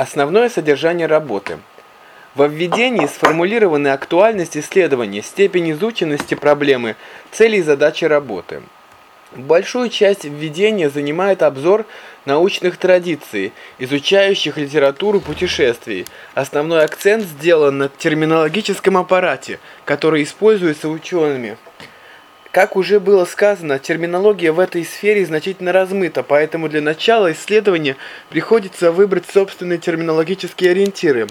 Основное содержание работы. Во введении сформулированы актуальность исследования, степень изученности проблемы, цели и задачи работы. Большую часть введения занимает обзор научных традиций, изучающих литературу путешествий. Основной акцент сделан на терминологическом аппарате, который используется учеными. Как уже было сказано, терминология в этой сфере значительно размыта, поэтому для начала исследования приходится выбрать собственные терминологические ориентиры.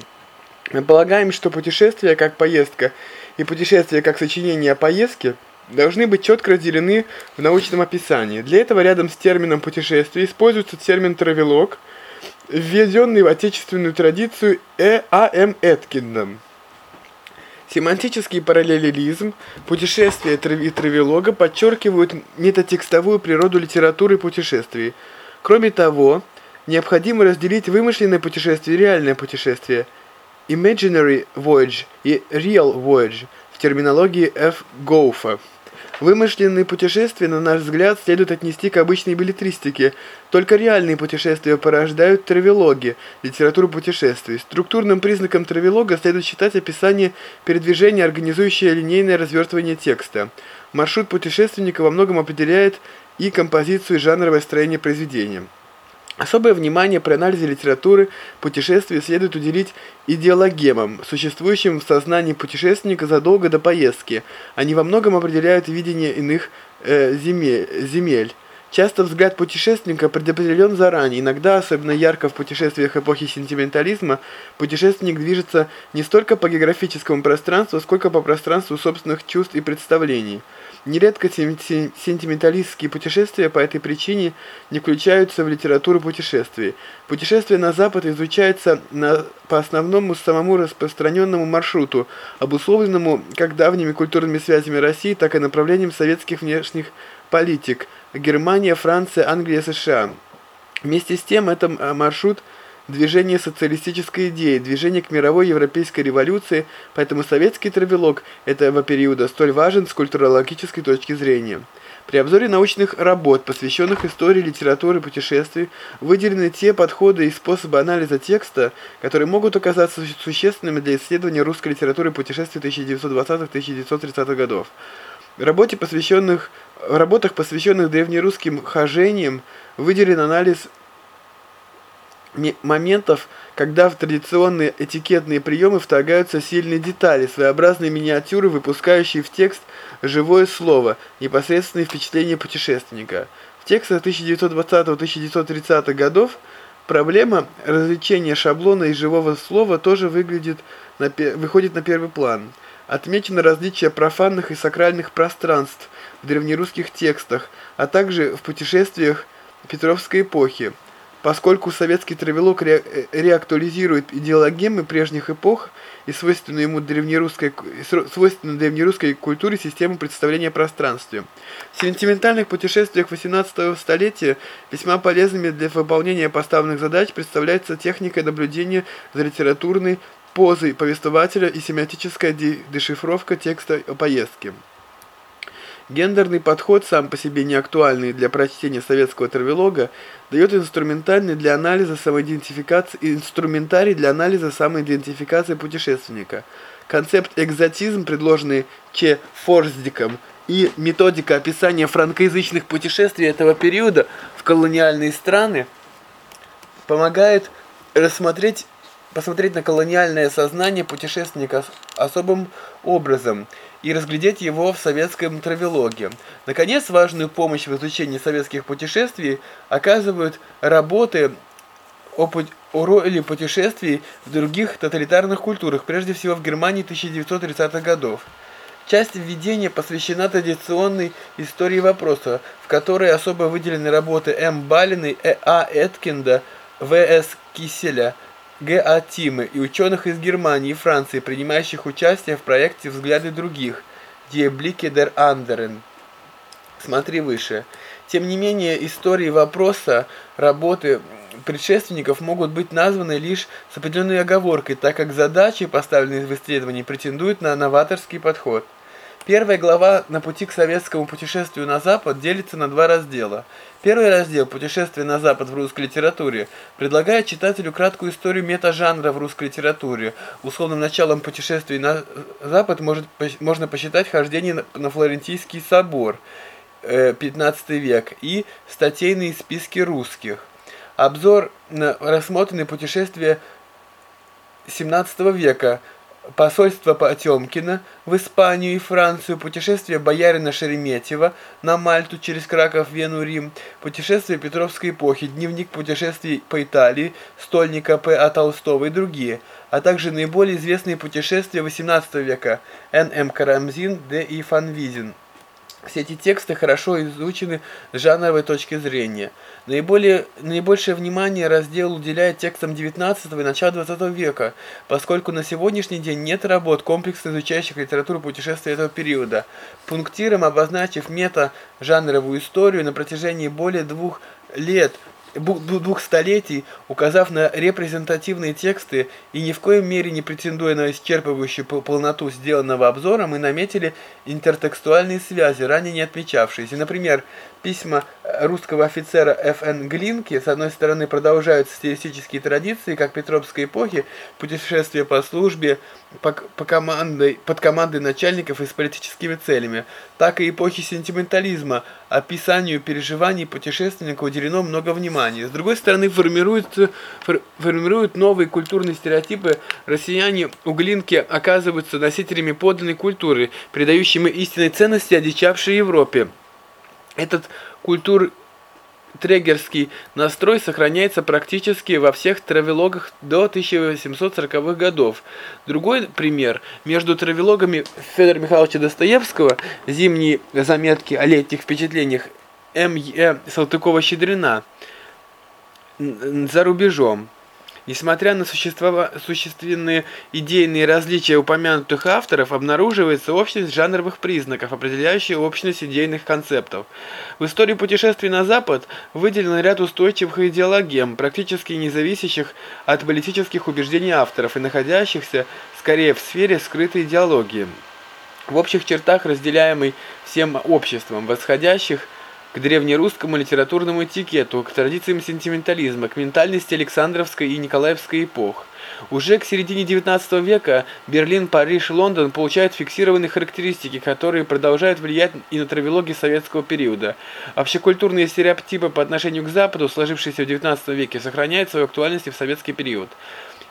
Мы полагаем, что путешествие как поездка и путешествие как сочинение о поездке должны быть четко разделены в научном описании. Для этого рядом с термином путешествие используется термин «травелог», введенный в отечественную традицию Э. А. М. Эткиндом. Семантический параллелизм, путешествия и травелога подчеркивают метатекстовую природу литературы путешествий. Кроме того, необходимо разделить вымышленное путешествие и реальное путешествие imaginary voyage и real voyage в терминологии Ф. Гоуфа. Вымышленные путешествия, на наш взгляд, следует отнести к обычной билетристике. Только реальные путешествия порождают травелоги, литературу путешествий. Структурным признаком травелога следует считать описание передвижения, организующее линейное развертывание текста. Маршрут путешественника во многом определяет и композицию и жанровое строение произведения. Особое внимание при анализе литературы путешествий следует уделить идеологемам, существующим в сознании путешественника задолго до поездки. Они во многом определяют видение иных э, земель, земель. Часто взгляд путешественника предопределен заранее, иногда, особенно ярко в путешествиях эпохи сентиментализма, путешественник движется не столько по географическому пространству, сколько по пространству собственных чувств и представлений. Нередко сентименталистские путешествия по этой причине не включаются в литературу путешествий. Путешествие на Запад изучается на, по основному самому распространенному маршруту, обусловленному как давними культурными связями России, так и направлением советских внешних политик – Германия, Франция, Англия, США. Вместе с тем, это маршрут – движение социалистической идеи, движение к мировой европейской революции, поэтому советский травелог этого периода столь важен с культурологической точки зрения. При обзоре научных работ, посвященных истории, литературе, путешествий, выделены те подходы и способы анализа текста, которые могут оказаться существенными для исследования русской литературы путешествий 1920-1930-х годов. В, работе, посвященных, в работах, посвященных древнерусским хожениям, выделен анализ моментов, когда в традиционные этикетные приемы вторгаются сильные детали, своеобразные миниатюры, выпускающие в текст живое слово, непосредственные впечатления путешественника. В текстах 1920-1930 годов проблема развлечения шаблона и живого слова тоже выглядит на, выходит на первый план. Отмечено различие профанных и сакральных пространств в древнерусских текстах, а также в путешествиях Петровской эпохи. Поскольку советский травелок ре реактуализирует идеологемы прежних эпох и свойственную ему древнерусской, свойственную древнерусской культуре систему представления пространстве. В сентиментальных путешествиях 18 столетия весьма полезными для выполнения поставленных задач представляется техника наблюдения за литературной позой повествователя и семиотическая дешифровка текста о поездке. Гендерный подход, сам по себе не актуальный для прочтения советского травелога, дает инструментальный для анализа самоидентификации, инструментарий для анализа самоидентификации путешественника. Концепт экзотизм, предложенный Че Форсдиком, и методика описания франкоязычных путешествий этого периода в колониальные страны помогает рассмотреть посмотреть на колониальное сознание путешественника особым образом – и разглядеть его в советском травелоге. Наконец, важную помощь в изучении советских путешествий оказывают работы о, о роли путешествий в других тоталитарных культурах, прежде всего в Германии 1930-х годов. Часть введения посвящена традиционной истории вопроса, в которой особо выделены работы М. Балиной, Э. А. Эткинда, В. С. Киселя, Г.А. Тимы и ученых из Германии и Франции, принимающих участие в проекте «Взгляды других» Blicke der anderen. Смотри выше. Тем не менее, истории вопроса работы предшественников могут быть названы лишь с определенной оговоркой, так как задачи, поставленные в исследовании, претендуют на новаторский подход. Первая глава на пути к советскому путешествию на Запад делится на два раздела. Первый раздел «Путешествие на Запад в русской литературе» предлагает читателю краткую историю метажанра в русской литературе. Условным началом путешествия на Запад может, можно посчитать хождение на Флорентийский собор, 15 э, век, и статейные списки русских. Обзор на рассмотренные путешествия 17 века – посольство Потемкина в Испанию и Францию, путешествие боярина Шереметьева на Мальту через Краков, Вену, Рим, путешествие Петровской эпохи, дневник путешествий по Италии, стольника П.А. Толстого и другие, а также наиболее известные путешествия XVIII века Н.М. Карамзин, Д. И. Фанвизин. Все эти тексты хорошо изучены с жанровой точки зрения. Наиболее, наибольшее внимание раздел уделяет текстам XIX и начала XX века, поскольку на сегодняшний день нет работ, комплексно изучающих литературу путешествия этого периода. Пунктиром обозначив мета-жанровую историю на протяжении более двух лет – двух столетий, указав на репрезентативные тексты и ни в коем мере не претендуя на исчерпывающую полноту сделанного обзора, мы наметили интертекстуальные связи, ранее не отмечавшиеся. Например, письма русского офицера Ф.Н. Глинки, с одной стороны, продолжают стилистические традиции, как Петровской эпохи, путешествия по службе, по, по командой, под командой начальников и с политическими целями, так и эпохи сентиментализма, описанию переживаний путешественника уделено много внимания. С другой стороны, формируют, формируют новые культурные стереотипы, россияне у Глинки оказываются носителями подлинной культуры, придающими истинной ценности одичавшей Европе. Этот культур трегерский настрой сохраняется практически во всех травелогах до 1840-х годов. Другой пример. Между травелогами Федора Михайловича Достоевского «Зимние заметки о летних впечатлениях» М.Е. Салтыкова-Щедрина за рубежом. Несмотря на существенные идейные различия упомянутых авторов, обнаруживается общность жанровых признаков, определяющая общность идейных концептов. В истории путешествий на Запад выделен ряд устойчивых идеологем, практически не зависящих от политических убеждений авторов и находящихся скорее в сфере скрытой идеологии. В общих чертах разделяемой всем обществом, восходящих – к древнерусскому литературному этикету, к традициям сентиментализма, к ментальности Александровской и Николаевской эпох. Уже к середине XIX века Берлин, Париж, Лондон получают фиксированные характеристики, которые продолжают влиять и на травелоги советского периода. Общекультурные стереотипы по отношению к Западу, сложившиеся в XIX веке, сохраняют свою актуальность и в советский период.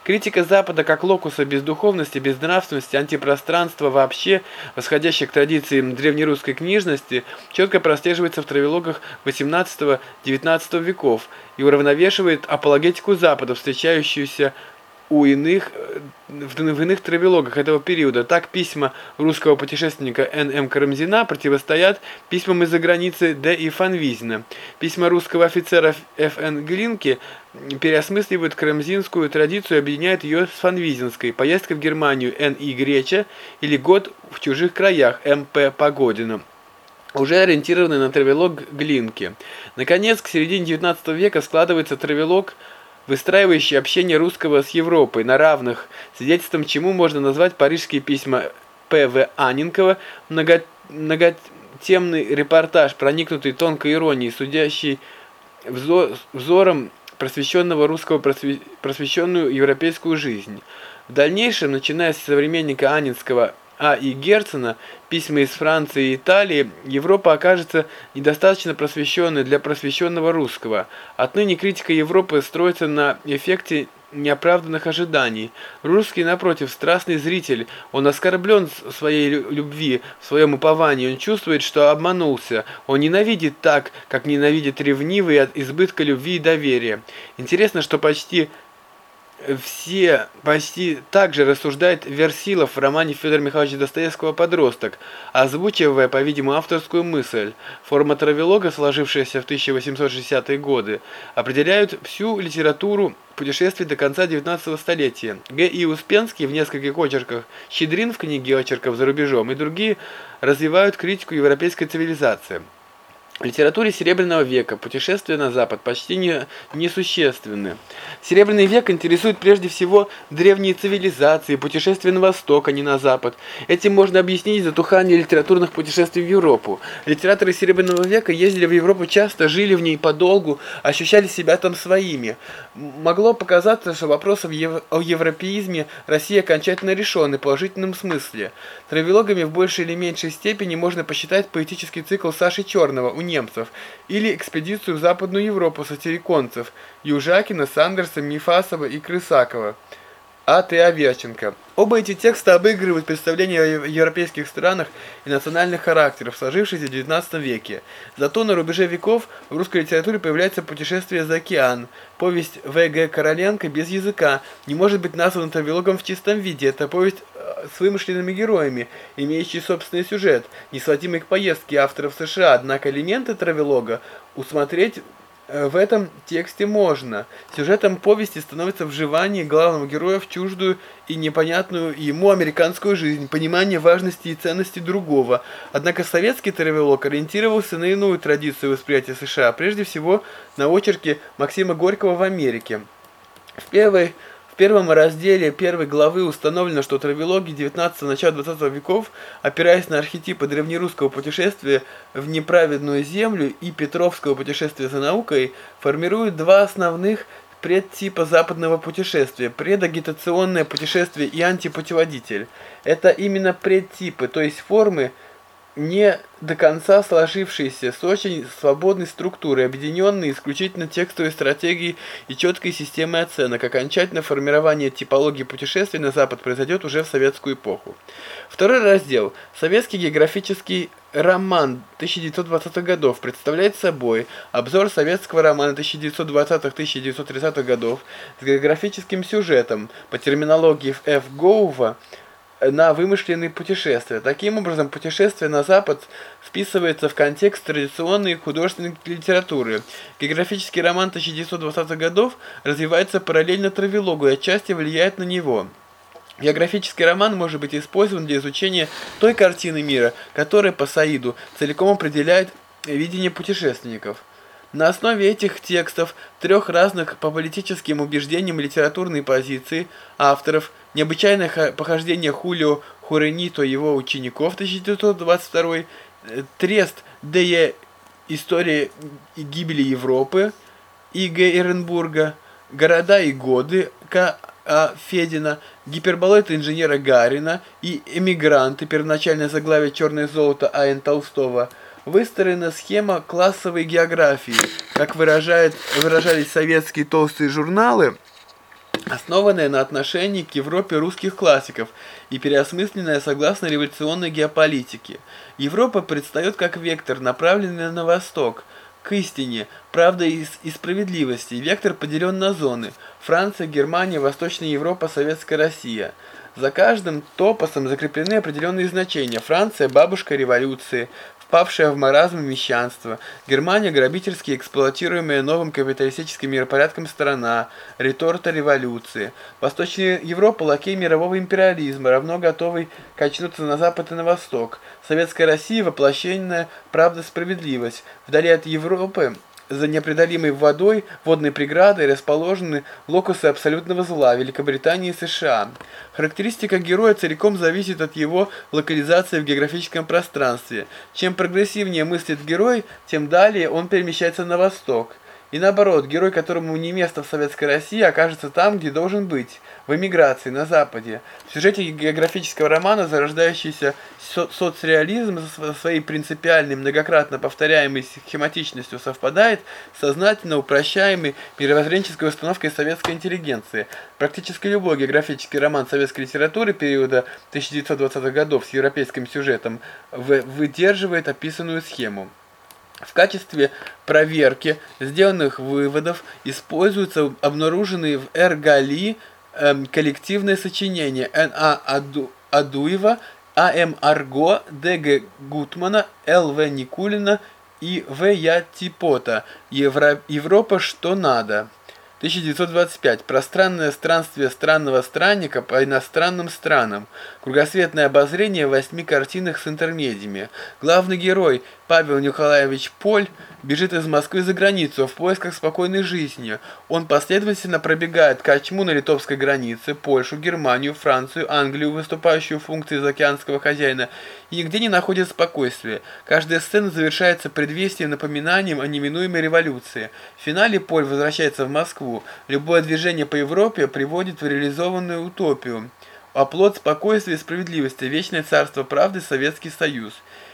Критика Запада как локуса бездуховности, безнравственности, антипространства вообще, восходящих к традициям древнерусской книжности, четко прослеживается в травелогах XVIII-XIX веков и уравновешивает апологетику Запада, встречающуюся у иных, э, в, иных травелогах этого периода. Так письма русского путешественника Н.М. Карамзина противостоят письмам из-за границы Д. и Фанвизина. Письма русского офицера Ф.Н. Глинки переосмысливают карамзинскую традицию и объединяют ее с фонвизинской. Поездка в Германию Н.И. Греча или год в чужих краях М.П. Погодина уже ориентированы на травелог Глинки. Наконец, к середине XIX века складывается травелог выстраивающий общение русского с Европой на равных, свидетельством чему можно назвать парижские письма П.В. Анненкова, много, многотемный репортаж, проникнутый тонкой иронией, судящий взор, взором просвещенного русского просвещенную европейскую жизнь. В дальнейшем, начиная с современника Анинского а. и Герцена, письма из Франции и Италии, Европа окажется недостаточно просвещенной для просвещенного русского. Отныне критика Европы строится на эффекте неоправданных ожиданий. Русский, напротив, страстный зритель, он оскорблен своей любви, в своем уповании, он чувствует, что обманулся, он ненавидит так, как ненавидит ревнивый от избытка любви и доверия. Интересно, что почти все почти так же рассуждает Версилов в романе Федора Михайловича Достоевского «Подросток», озвучивая, по-видимому, авторскую мысль. Форма травелога, сложившаяся в 1860-е годы, определяют всю литературу путешествий до конца 19 столетия. Г. И. Успенский в нескольких очерках, Щедрин в книге очерков за рубежом и другие развивают критику европейской цивилизации. В литературе Серебряного века путешествия на Запад почти не, несущественны. Серебряный век интересует прежде всего древние цивилизации, путешествия на Восток, а не на Запад. Этим можно объяснить затухание литературных путешествий в Европу. Литераторы Серебряного века ездили в Европу часто, жили в ней подолгу, ощущали себя там своими. Могло показаться, что вопрос о европеизме России окончательно решен и в положительном смысле. Травелогами в большей или меньшей степени можно посчитать поэтический цикл Саши Черного немцев, или экспедицию в Западную Европу сатириконцев Южакина, Сандерса, Мифасова и Крысакова. А. Т. Аверченко. Оба эти текста обыгрывают представления о европейских странах и национальных характерах, сложившиеся в XIX веке. Зато на рубеже веков в русской литературе появляется «Путешествие за океан». Повесть В. Г. Короленко без языка не может быть названа тавилогом в чистом виде. Это повесть э, с вымышленными героями, имеющий собственный сюжет, не сводимый к поездке авторов США, однако элементы травелога усмотреть в этом тексте можно. Сюжетом повести становится вживание главного героя в чуждую и непонятную ему американскую жизнь, понимание важности и ценности другого. Однако советский травелок ориентировался на иную традицию восприятия США, прежде всего на очерки Максима Горького в Америке. В первой первом разделе первой главы установлено, что травелоги 19 начала 20 веков, опираясь на архетипы древнерусского путешествия в неправедную землю и петровского путешествия за наукой, формируют два основных предтипа западного путешествия, предагитационное путешествие и антипутеводитель. Это именно предтипы, то есть формы, не до конца сложившиеся, с очень свободной структурой, объединенные исключительно текстовой стратегией и четкой системой оценок. Окончательное формирование типологии путешествий на Запад произойдет уже в советскую эпоху. Второй раздел. Советский географический роман 1920-х годов представляет собой обзор советского романа 1920-1930-х годов с географическим сюжетом по терминологии Ф. Гоува – на вымышленные путешествия. Таким образом, путешествие на Запад вписывается в контекст традиционной художественной литературы. Географический роман 1920-х годов развивается параллельно травелогу и отчасти влияет на него. Географический роман может быть использован для изучения той картины мира, которая по Саиду целиком определяет видение путешественников. На основе этих текстов, трех разных по политическим убеждениям литературной позиции авторов, необычайное похождение Хулио Хуренито и его учеников 1922, э, Трест Дея История гибели Европы И. Г. Эренбурга, Города и годы К. А. Федина, Гиперболоид инженера Гарина и Эмигранты, первоначальное заглавие «Черное золото» А. Н. Толстого – выстроена схема классовой географии, как выражает, выражались советские толстые журналы, основанная на отношении к Европе русских классиков и переосмысленная согласно революционной геополитике. Европа предстает как вектор, направленный на восток, к истине, правда и, и справедливости. Вектор поделен на зоны – Франция, Германия, Восточная Европа, Советская Россия – за каждым топосом закреплены определенные значения. Франция – бабушка революции, впавшая в маразм мещанство, Германия грабительски эксплуатируемая новым капиталистическим миропорядком страна, реторта революции, Восточная Европа лакей мирового империализма, равно готовый качнуться на запад и на восток, Советская Россия воплощенная правда справедливость, вдали от Европы за непреодолимой водой, водной преградой расположены локусы абсолютного зла Великобритании и США. Характеристика героя целиком зависит от его локализации в географическом пространстве. Чем прогрессивнее мыслит герой, тем далее он перемещается на восток. И наоборот, герой, которому не место в Советской России, окажется там, где должен быть, в эмиграции, на Западе. В сюжете географического романа зарождающийся со соцреализм со своей принципиальной, многократно повторяемой схематичностью совпадает с сознательно упрощаемой мировоззренческой установкой советской интеллигенции. Практически любой географический роман советской литературы периода 1920-х годов с европейским сюжетом выдерживает описанную схему. В качестве проверки сделанных выводов используются обнаруженные в Эргали э, коллективные сочинения Н.А. Аду, Адуева, А.М. Арго, Д.Г. Гутмана, Л.В. Никулина и В. Я. Типота. Евро, Европа что надо. 1925. Пространное странствие странного странника по иностранным странам. Кругосветное обозрение в восьми картинах с интермедиями. Главный герой Павел Николаевич Поль бежит из Москвы за границу в поисках спокойной жизни. Он последовательно пробегает Качму на литовской границе, Польшу, Германию, Францию, Англию, выступающую функции заокеанского хозяина, и нигде не находит спокойствия. Каждая сцена завершается предвестием, напоминанием о неминуемой революции. В финале Поль возвращается в Москву. Любое движение по Европе приводит в реализованную утопию. Оплот спокойствия и справедливости, вечное царство правды, Советский Союз.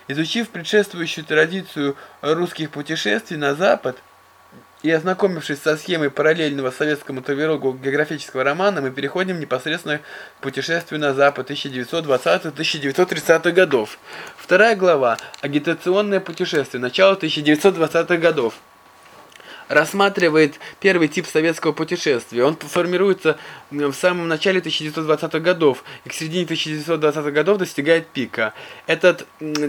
Изучив предшествующую традицию русских путешествий на Запад и ознакомившись со схемой параллельного советскому тавирогу географического романа, мы переходим непосредственно к путешествию на Запад 1920-1930 годов. Вторая глава – агитационное путешествие, начало 1920-х годов рассматривает первый тип советского путешествия. Он формируется в самом начале 1920-х годов и к середине 1920-х годов достигает пика. Этот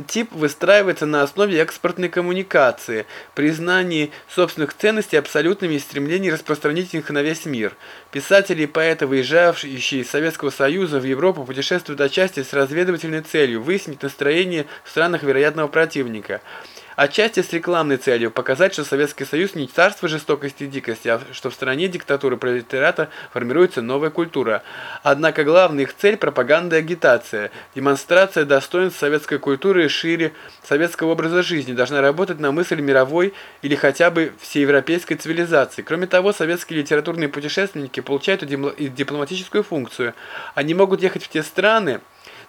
тип выстраивается на основе экспортной коммуникации, признании собственных ценностей абсолютными и стремлений распространить их на весь мир. Писатели и поэты, выезжавшие из Советского Союза в Европу, путешествуют отчасти с разведывательной целью выяснить настроение в странах вероятного противника – Отчасти с рекламной целью показать, что Советский Союз не царство жестокости и дикости, а что в стране диктатуры пролетариата формируется новая культура. Однако главная их цель – пропаганда и агитация. Демонстрация достоинств советской культуры и шире советского образа жизни должна работать на мысль мировой или хотя бы всеевропейской цивилизации. Кроме того, советские литературные путешественники получают дипломатическую функцию. Они могут ехать в те страны,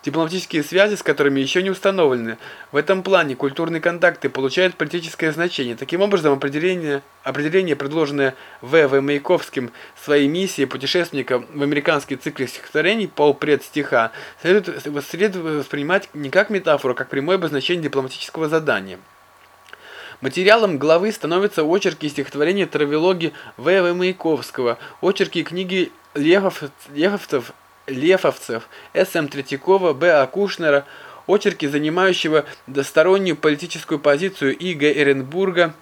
дипломатические связи с которыми еще не установлены. В этом плане культурные контакты получают политическое значение. Таким образом, определение, определение предложенное В. В. Маяковским своей миссии путешественника в американский цикл стихотворений «Полпред стиха» следует, следует воспринимать не как метафору, а как прямое обозначение дипломатического задания. Материалом главы становятся очерки и стихотворения травелоги В. В. Маяковского, очерки и книги Лехов, Леховцев Лефовцев, С.М. Третьякова, Б.А. Кушнера, очерки, занимающего достороннюю политическую позицию И.Г. Эренбурга,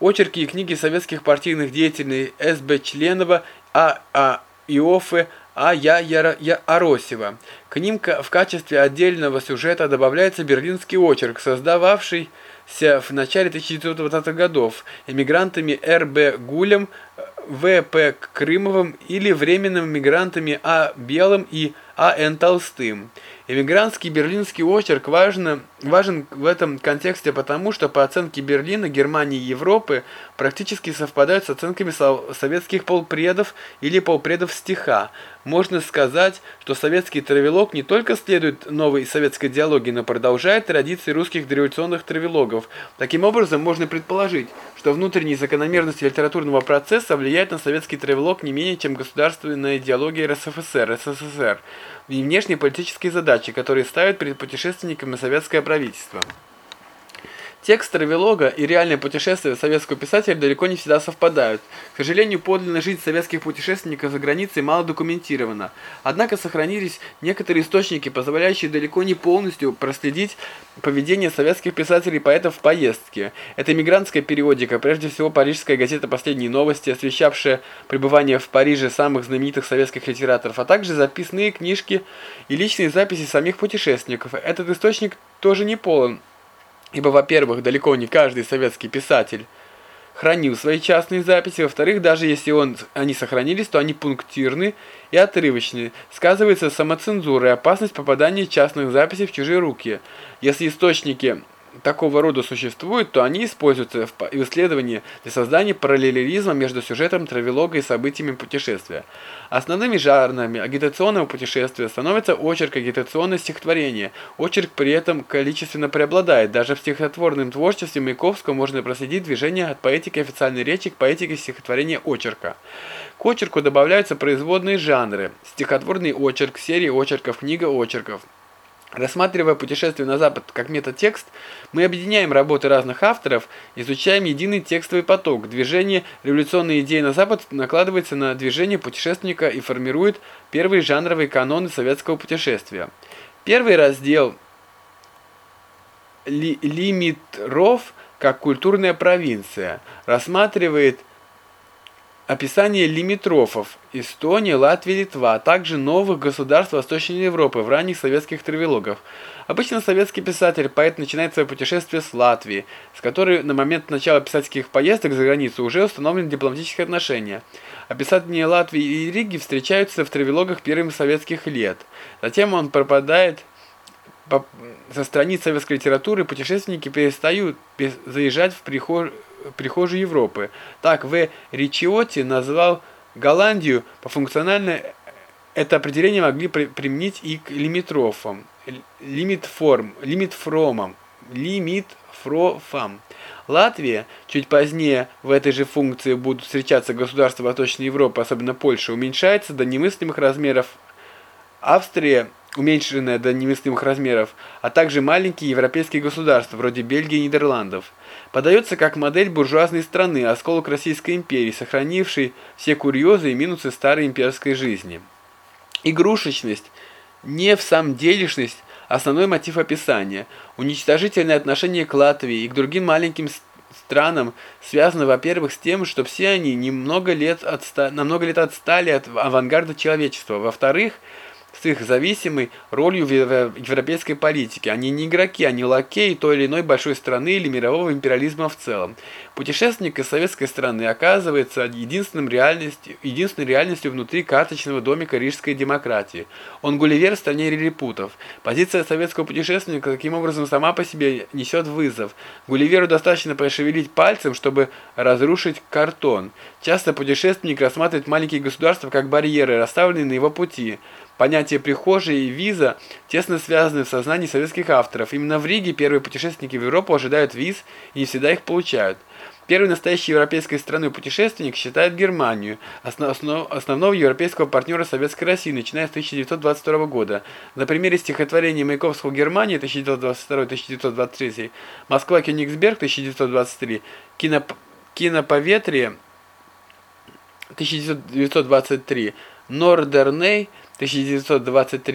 очерки и книги советских партийных деятелей С.Б. Членова, А. А. Иоффе, А. Я. Яра, Я. Аросева. К ним в качестве отдельного сюжета добавляется берлинский очерк, создававшийся в начале 1920-х годов эмигрантами Р.Б. Гулем, в.П. Крымовым или временными мигрантами А. Белым и А.Н. Толстым. Эмигрантский берлинский очерк важен, важен в этом контексте потому, что по оценке Берлина, Германии и Европы практически совпадают с оценками советских полпредов или полпредов стиха. Можно сказать, что советский травелог не только следует новой советской идеологии, но продолжает традиции русских дореволюционных травелогов. Таким образом, можно предположить, что внутренние закономерности литературного процесса влияют на советский травелог не менее, чем государственная идеология РСФСР, СССР и внешнеполитические задачи, которые ставят перед путешественниками советское правительство. Текст травелога и реальное путешествие советского писателя далеко не всегда совпадают. К сожалению, подлинная жизнь советских путешественников за границей мало документирована. Однако сохранились некоторые источники, позволяющие далеко не полностью проследить поведение советских писателей и поэтов в поездке. Это мигрантская периодика, прежде всего парижская газета «Последние новости», освещавшая пребывание в Париже самых знаменитых советских литераторов, а также записные книжки и личные записи самих путешественников. Этот источник тоже не полон. Ибо, во-первых, далеко не каждый советский писатель хранил свои частные записи, во-вторых, даже если он, они сохранились, то они пунктирны и отрывочны. Сказывается самоцензура и опасность попадания частных записей в чужие руки. Если источники такого рода существуют, то они используются в исследовании для создания параллелизма между сюжетом травелога и событиями путешествия. Основными жанрами агитационного путешествия становится очерк агитационное стихотворение. Очерк при этом количественно преобладает. Даже в стихотворном творчестве Маяковского можно проследить движение от поэтики официальной речи к поэтике стихотворения очерка. К очерку добавляются производные жанры. Стихотворный очерк, серия очерков, книга очерков. Рассматривая путешествие на Запад как метатекст, мы объединяем работы разных авторов, изучаем единый текстовый поток. Движение революционной идеи на Запад накладывается на движение путешественника и формирует первые жанровые каноны советского путешествия. Первый раздел Ли «Лимитров как культурная провинция» рассматривает описание лимитрофов Эстония, Латвия, Литва, а также новых государств Восточной Европы в ранних советских травелогах. Обычно советский писатель, поэт начинает свое путешествие с Латвии, с которой на момент начала писательских поездок за границу уже установлены дипломатические отношения. Описание Латвии и Риги встречаются в травелогах первых советских лет. Затем он пропадает со страниц советской литературы, путешественники перестают заезжать в прихожую прихожей Европы. Так В. Ричиотти назвал Голландию по функционально это определение могли применить и к лимитрофам, лимитформ, лимитфромам, лимитфрофам. Латвия, чуть позднее в этой же функции будут встречаться государства Восточной Европы, особенно Польша, уменьшается до немыслимых размеров. Австрия уменьшенная до немыслимых размеров, а также маленькие европейские государства, вроде Бельгии и Нидерландов. Подается как модель буржуазной страны, осколок Российской империи, сохранившей все курьезы и минусы старой имперской жизни. Игрушечность, не в самом делешность, основной мотив описания. Уничтожительное отношение к Латвии и к другим маленьким странам связано, во-первых, с тем, что все они немного лет отста на лет отстали от авангарда человечества. Во-вторых, с их зависимой ролью в европейской политике. Они не игроки, они лакеи той или иной большой страны или мирового империализма в целом. Путешественник из советской страны оказывается единственным реальностью, единственной реальностью внутри карточного домика рижской демократии. Он гулливер в стране релипутов. Позиция советского путешественника таким образом сама по себе несет вызов. Гулливеру достаточно пошевелить пальцем, чтобы разрушить картон. Часто путешественник рассматривает маленькие государства как барьеры, расставленные на его пути. Понятия прихожей и виза тесно связаны в сознании советских авторов. Именно в Риге первые путешественники в Европу ожидают виз и не всегда их получают. Первой настоящей европейской страной путешественник считает Германию, основ, основного европейского партнера Советской России, начиная с 1922 года. На примере стихотворения Маяковского «Германия» 1922-1923, Москва-Кёнигсберг 1923, кино, «Киноповетрие» 1923, «Нордерней» 1923,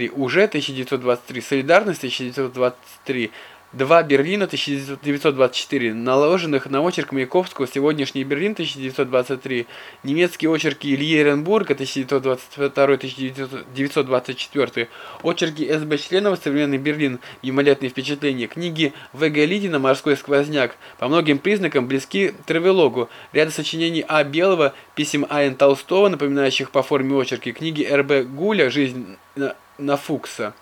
уже 1923, Солидарность 1923, Два Берлина 1924, наложенных на очерк Маяковского «Сегодняшний Берлин» 1923, немецкие очерки Ильи Эренбурга 1922-1924, очерки СБ членов «Современный Берлин», «Мимолетные впечатления», книги В.Г. Лидина «Морской сквозняк», по многим признакам близки травелогу, ряда сочинений А. Белого, писем А.Н. Толстого, напоминающих по форме очерки, книги Р.Б. Гуля «Жизнь на, на Фукса»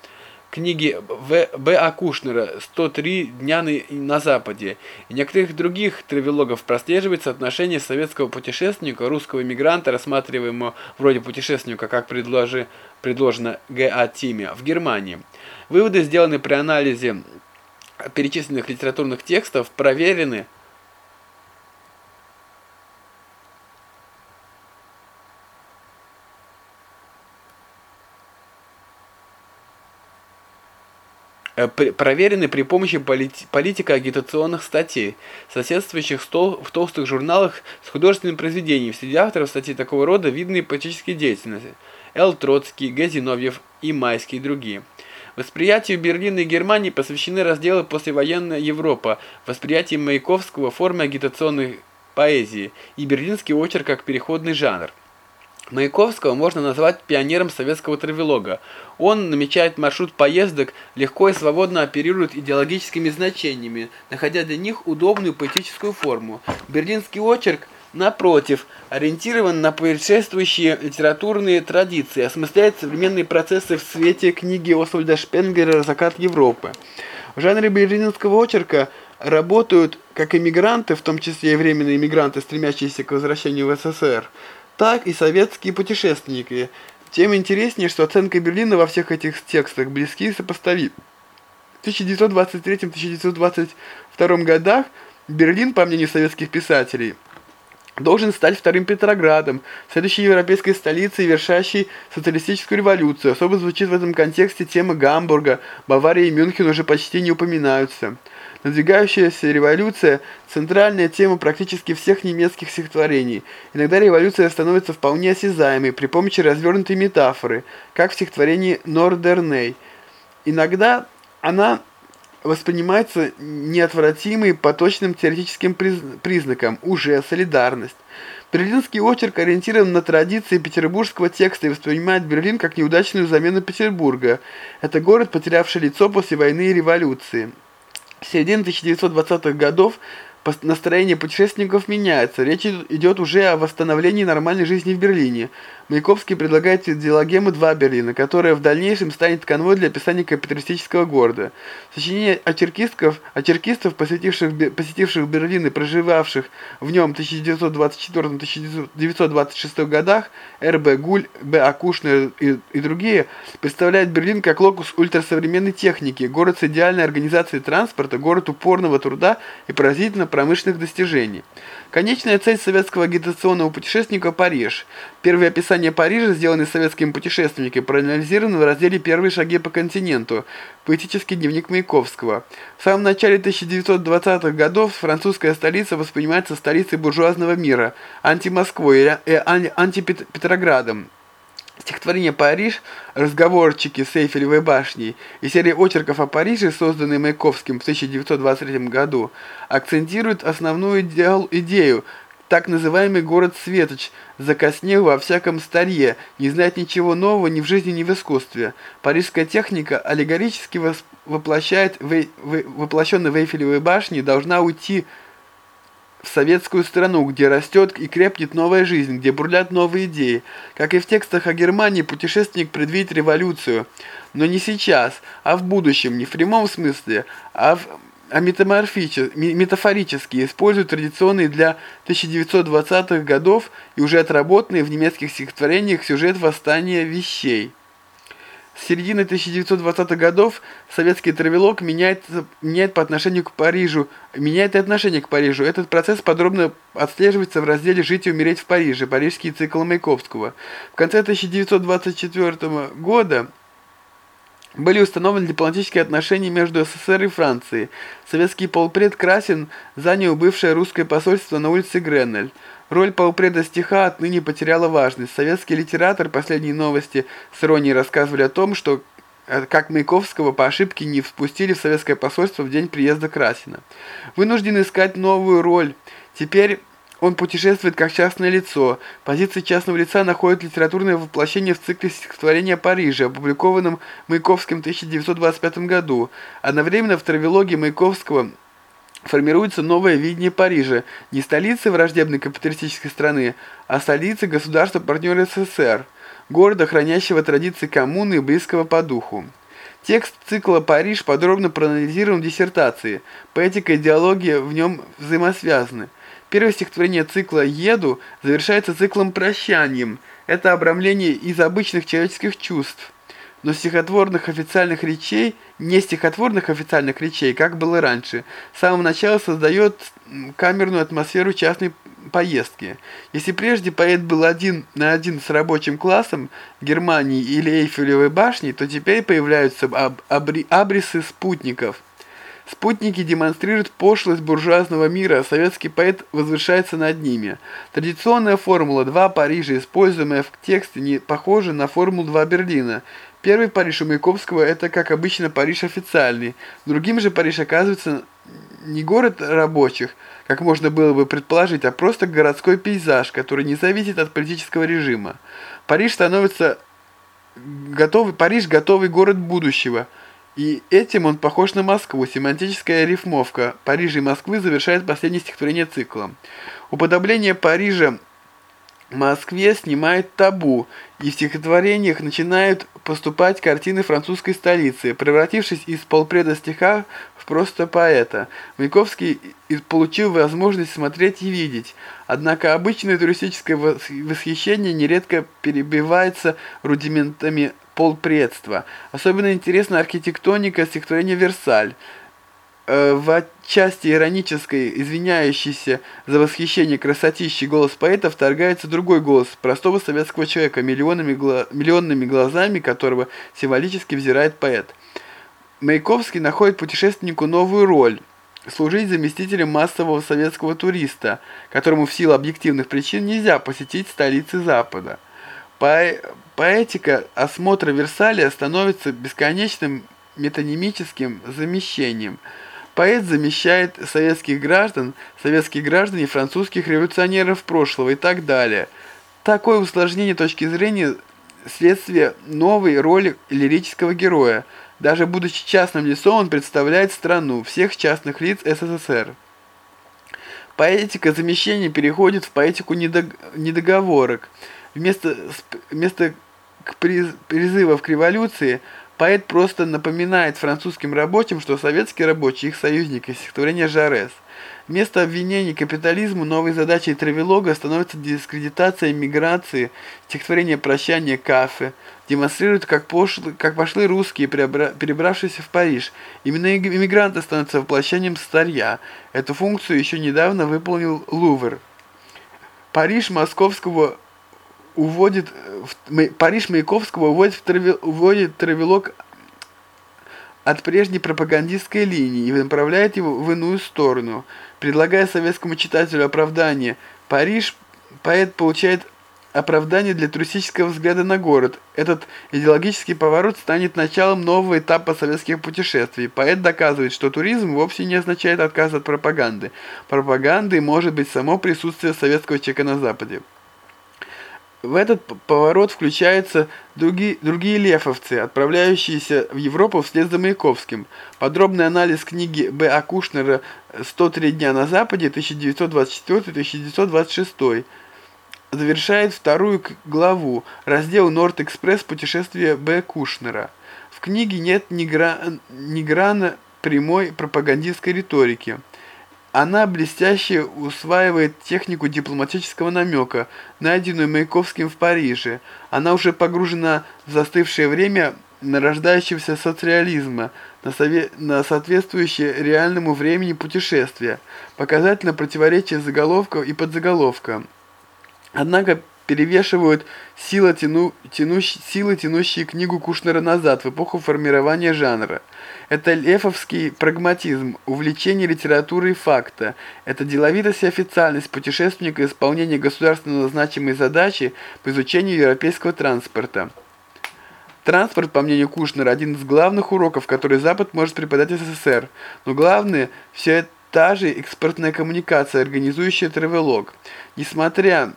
книги В. Б. А. Кушнера «103 дня на Западе» и некоторых других травелогов прослеживается отношение советского путешественника, русского иммигранта, рассматриваемого вроде путешественника, как предложи, предложено Г. А. Тиме, в Германии. Выводы, сделанные при анализе перечисленных литературных текстов, проверены проверены при помощи политико-агитационных статей, соседствующих в толстых журналах с художественными произведениями. Среди авторов статей такого рода видны политические деятельности. Л. Троцкий, Г. Зиновьев и Майский и другие. Восприятию Берлина и Германии посвящены разделы «Послевоенная Европа», восприятие Маяковского формы агитационной поэзии и берлинский очерк как переходный жанр. Маяковского можно назвать пионером советского травелога. Он намечает маршрут поездок, легко и свободно оперирует идеологическими значениями, находя для них удобную поэтическую форму. Берлинский очерк, напротив, ориентирован на предшествующие литературные традиции, осмысляет современные процессы в свете книги Освальда Шпенгера «Закат Европы». В жанре берлинского очерка работают как иммигранты, в том числе и временные иммигранты, стремящиеся к возвращению в СССР, так и советские путешественники. Тем интереснее, что оценка Берлина во всех этих текстах близки и сопоставимы. В 1923-1922 годах Берлин, по мнению советских писателей, должен стать вторым Петроградом, следующей европейской столицей, вершащей социалистическую революцию. Особо звучит в этом контексте тема Гамбурга, Бавария и Мюнхен уже почти не упоминаются. Надвигающаяся революция – центральная тема практически всех немецких стихотворений. Иногда революция становится вполне осязаемой при помощи развернутой метафоры, как в стихотворении «Нордерней». Иногда она воспринимается неотвратимой по точным теоретическим признакам, уже солидарность. Берлинский очерк ориентирован на традиции петербургского текста и воспринимает Берлин как неудачную замену Петербурга. Это город, потерявший лицо после войны и революции. Середины 1920-х годов настроение путешественников меняется. Речь идет уже о восстановлении нормальной жизни в Берлине. Маяковский предлагает диалогему «Два Берлина», которая в дальнейшем станет конвой для описания капиталистического города. Сочинение очеркистов, очеркистов посетивших, посетивших Берлин и проживавших в нем в 1924-1926 годах, Р.Б. Гуль, Б. Акушнер и, и другие, представляют Берлин как локус ультрасовременной техники, город с идеальной организацией транспорта, город упорного труда и поразительно промышленных достижений. Конечная цель советского агитационного путешественника – Париж. Первые описания Парижа, сделанные советскими путешественниками, проанализированы в разделе «Первые шаги по континенту» – поэтический дневник Маяковского. В самом начале 1920-х годов французская столица воспринимается столицей буржуазного мира, антимосквой и антипетроградом. Стихотворение «Париж», «Разговорчики с Эйфелевой башней» и серия очерков о Париже, созданные Маяковским в 1923 году, акцентируют основную идею так называемый город Светоч, закоснел во всяком старье, не знает ничего нового ни в жизни, ни в искусстве. Парижская техника аллегорически воплощает, воплощенная в Эйфелевой башне, должна уйти в советскую страну, где растет и крепнет новая жизнь, где бурлят новые идеи. Как и в текстах о Германии, путешественник предвидит революцию, но не сейчас, а в будущем, не в прямом смысле, а в а метафорически используют традиционные для 1920-х годов и уже отработанные в немецких стихотворениях сюжет восстания вещей. С середины 1920-х годов советский травелок меняет, меняет по отношению к Парижу, меняет и отношение к Парижу. Этот процесс подробно отслеживается в разделе «Жить и умереть в Париже. Парижский цикл Маяковского». В конце 1924 года были установлены дипломатические отношения между СССР и Францией. Советский полпред Красин занял бывшее русское посольство на улице Греннель. Роль полпреда стиха отныне потеряла важность. Советский литератор «Последние новости» с иронией рассказывали о том, что э, как Маяковского по ошибке не впустили в советское посольство в день приезда Красина. Вынужден искать новую роль. Теперь он путешествует как частное лицо. Позиция частного лица находит литературное воплощение в цикле стихотворения Парижа, опубликованном Маяковским в 1925 году. Одновременно в травелогии Маяковского формируется новое видение Парижа, не столицы враждебной капиталистической страны, а столицы государства-партнера СССР, города, хранящего традиции коммуны и близкого по духу. Текст цикла «Париж» подробно проанализирован в диссертации, поэтика и идеология в нем взаимосвязаны. Первое стихотворение цикла «Еду» завершается циклом «Прощанием». Это обрамление из обычных человеческих чувств но стихотворных официальных речей, не стихотворных официальных речей, как было раньше, с самого начала создает камерную атмосферу частной поездки. Если прежде поэт был один на один с рабочим классом Германии или Эйфелевой башни, то теперь появляются аб абрисы спутников. Спутники демонстрируют пошлость буржуазного мира, а советский поэт возвышается над ними. Традиционная формула «два Парижа», используемая в тексте, не похожа на формулу «два Берлина». Первый Париж у Маяковского – это, как обычно, Париж официальный. Другим же Париж оказывается не город рабочих, как можно было бы предположить, а просто городской пейзаж, который не зависит от политического режима. Париж становится готовый, Париж – готовый город будущего – и этим он похож на Москву. Семантическая рифмовка Парижа и Москвы завершает последнее стихотворение цикла. Уподобление Парижа Москве снимает табу, и в стихотворениях начинают поступать картины французской столицы, превратившись из полпреда стиха в просто поэта. Маяковский получил возможность смотреть и видеть, однако обычное туристическое восхищение нередко перебивается рудиментами полпредства. Особенно интересна архитектоника стихотворения «Версаль», Э, в отчасти иронической, извиняющейся за восхищение красотищей голос поэта вторгается другой голос простого советского человека, миллионами, гла миллионными глазами которого символически взирает поэт. Маяковский находит путешественнику новую роль – служить заместителем массового советского туриста, которому в силу объективных причин нельзя посетить столицы Запада. По поэтика осмотра Версаля становится бесконечным метонимическим замещением. Поэт замещает советских граждан, советских граждан и французских революционеров прошлого и так далее. Такое усложнение точки зрения следствие новой роли лирического героя. Даже будучи частным лицом, он представляет страну всех частных лиц СССР. Поэтика замещения переходит в поэтику недоговорок. Вместо, вместо призывов к революции поэт просто напоминает французским рабочим, что советские рабочие их союзники, стихотворение Жарес. Вместо обвинений капитализму новой задачей Травелога становится дискредитация миграции, стихотворение «Прощание кафе», демонстрирует, как, пошлы, как пошли русские, перебравшиеся в Париж. Именно иммигранты становятся воплощением старья. Эту функцию еще недавно выполнил Лувр. Париж московского уводит, Париж Маяковского уводит, в траве, уводит травелок от прежней пропагандистской линии и направляет его в иную сторону. Предлагая советскому читателю оправдание «Париж», поэт получает оправдание для туристического взгляда на город. Этот идеологический поворот станет началом нового этапа советских путешествий. Поэт доказывает, что туризм вовсе не означает отказ от пропаганды. Пропагандой может быть само присутствие советского человека на Западе. В этот поворот включаются другие, другие лефовцы, отправляющиеся в Европу вслед за Маяковским. Подробный анализ книги Б. А. Кушнера «103 дня на Западе» 1924-1926 завершает вторую главу, раздел «Норд-экспресс. Путешествие Б. Кушнера». В книге нет ни, гра... ни грана прямой пропагандистской риторики. Она блестяще усваивает технику дипломатического намека, найденную Маяковским в Париже. Она уже погружена в застывшее время нарождающегося социализма, на, сове... на соответствующее реальному времени путешествия, показательно противоречие заголовка и подзаголовка. Однако перевешивают силы, тяну, тянущ, силы, тянущие книгу Кушнера назад, в эпоху формирования жанра. Это лефовский прагматизм, увлечение литературой факта. Это деловитость и официальность путешественника исполнения государственно значимой задачи по изучению европейского транспорта. Транспорт, по мнению Кушнера, один из главных уроков, который Запад может преподать СССР. Но главное, все та же экспортная коммуникация, организующая тревелог. Несмотря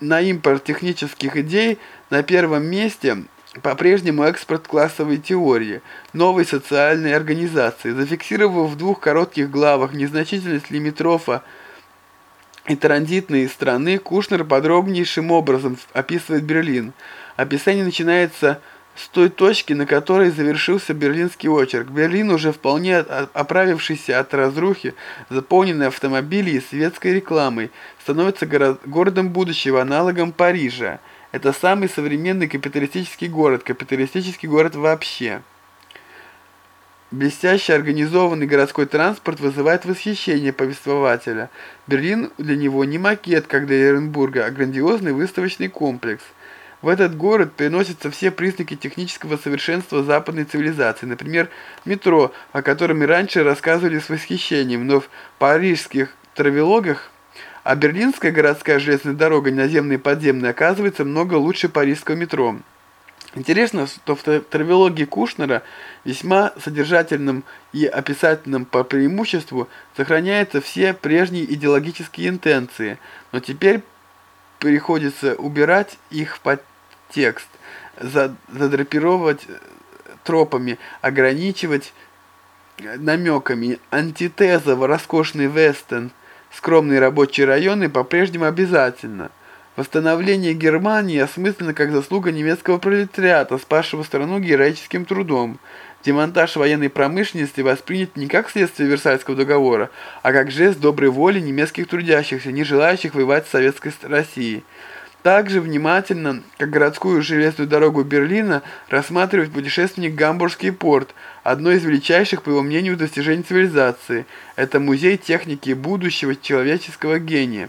на импорт технических идей на первом месте по-прежнему экспорт классовой теории, новой социальной организации. Зафиксировав в двух коротких главах незначительность лимитрофа и транзитные страны, Кушнер подробнейшим образом описывает Берлин. Описание начинается с той точки, на которой завершился берлинский очерк. Берлин, уже вполне оправившийся от разрухи, заполненный автомобилей и светской рекламой, становится горо городом будущего, аналогом Парижа. Это самый современный капиталистический город, капиталистический город вообще. Блестяще организованный городской транспорт вызывает восхищение повествователя. Берлин для него не макет, как для Эренбурга, а грандиозный выставочный комплекс – в этот город переносятся все признаки технического совершенства западной цивилизации, например, метро, о котором и раньше рассказывали с восхищением, но в парижских травелогах, а берлинская городская железная дорога, наземная и подземная, оказывается много лучше парижского метро. Интересно, что в травелогии Кушнера, весьма содержательным и описательным по преимуществу, сохраняются все прежние идеологические интенции, но теперь приходится убирать их под текст, задрапировать тропами, ограничивать намеками. Антитеза в роскошный вестern, скромные рабочие районы по-прежнему обязательно. Восстановление Германии осмысленно как заслуга немецкого пролетариата, спасшего страну героическим трудом. Демонтаж военной промышленности воспринят не как следствие Версальского договора, а как жест доброй воли немецких трудящихся, не желающих воевать с Советской Россией. Также внимательно, как городскую железную дорогу Берлина, рассматривает путешественник Гамбургский порт, одно из величайших, по его мнению, достижений цивилизации. Это музей техники будущего человеческого гения.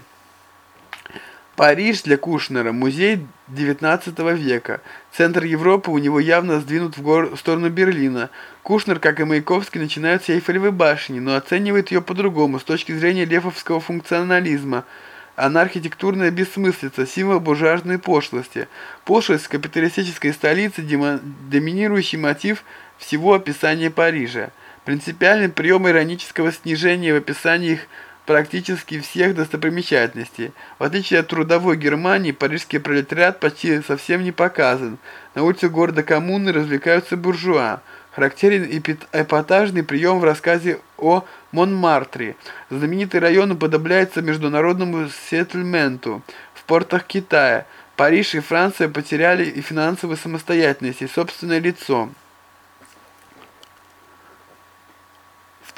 Париж для Кушнера – музей XIX века. Центр Европы у него явно сдвинут в, гор... в сторону Берлина. Кушнер, как и Маяковский, начинает с Эйфелевой башни, но оценивает ее по-другому, с точки зрения лефовского функционализма. Она архитектурная бессмыслица, символ буржуазной пошлости. Пошлость капиталистической столицы – доминирующий мотив всего описания Парижа. Принципиальный прием иронического снижения в описании их практически всех достопримечательностей. В отличие от трудовой Германии, парижский пролетариат почти совсем не показан. На улице города коммуны развлекаются буржуа. Характерен эпатажный прием в рассказе о Монмартре. Знаменитый район уподобляется международному сеттельменту в портах Китая. Париж и Франция потеряли и финансовую самостоятельность, и собственное лицо.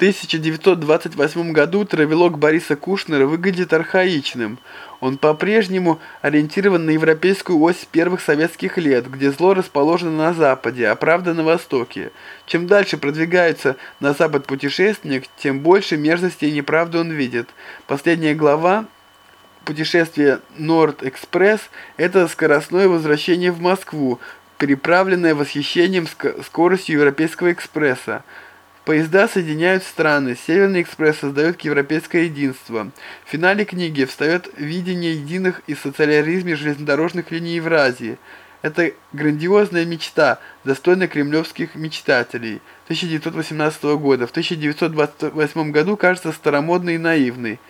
1928 году травелог Бориса Кушнера выглядит архаичным. Он по-прежнему ориентирован на европейскую ось первых советских лет, где зло расположено на западе, а правда на востоке. Чем дальше продвигается на запад путешественник, тем больше мерзости и неправды он видит. Последняя глава путешествие Норд-Экспресс – это скоростное возвращение в Москву, переправленное восхищением скоростью Европейского экспресса. Поезда соединяют страны, Северный экспресс создает европейское единство. В финале книги встает видение единых и социализме железнодорожных линий Евразии. Это грандиозная мечта, достойная кремлевских мечтателей 1918 года. В 1928 году кажется старомодной и наивной.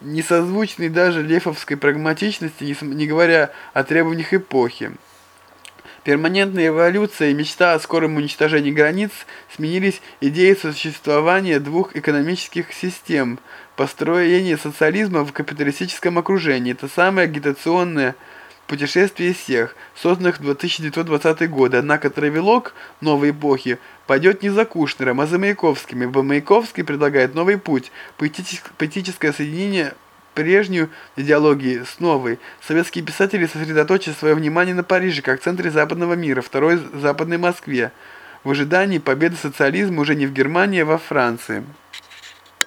Несозвучной даже лефовской прагматичности, не говоря о требованиях эпохи. Перманентная эволюция и мечта о скором уничтожении границ сменились идеей существования двух экономических систем, построение социализма в капиталистическом окружении. Это самое агитационное путешествие из всех, созданных в 1920 годы. Однако травелок новой эпохи пойдет не за Кушнером, а за Маяковским, ибо Маяковский предлагает новый путь, поэтическое соединение прежнюю идеологию с новой. Советские писатели сосредоточили свое внимание на Париже, как центре западного мира, второй западной Москве, в ожидании победы социализма уже не в Германии, а во Франции.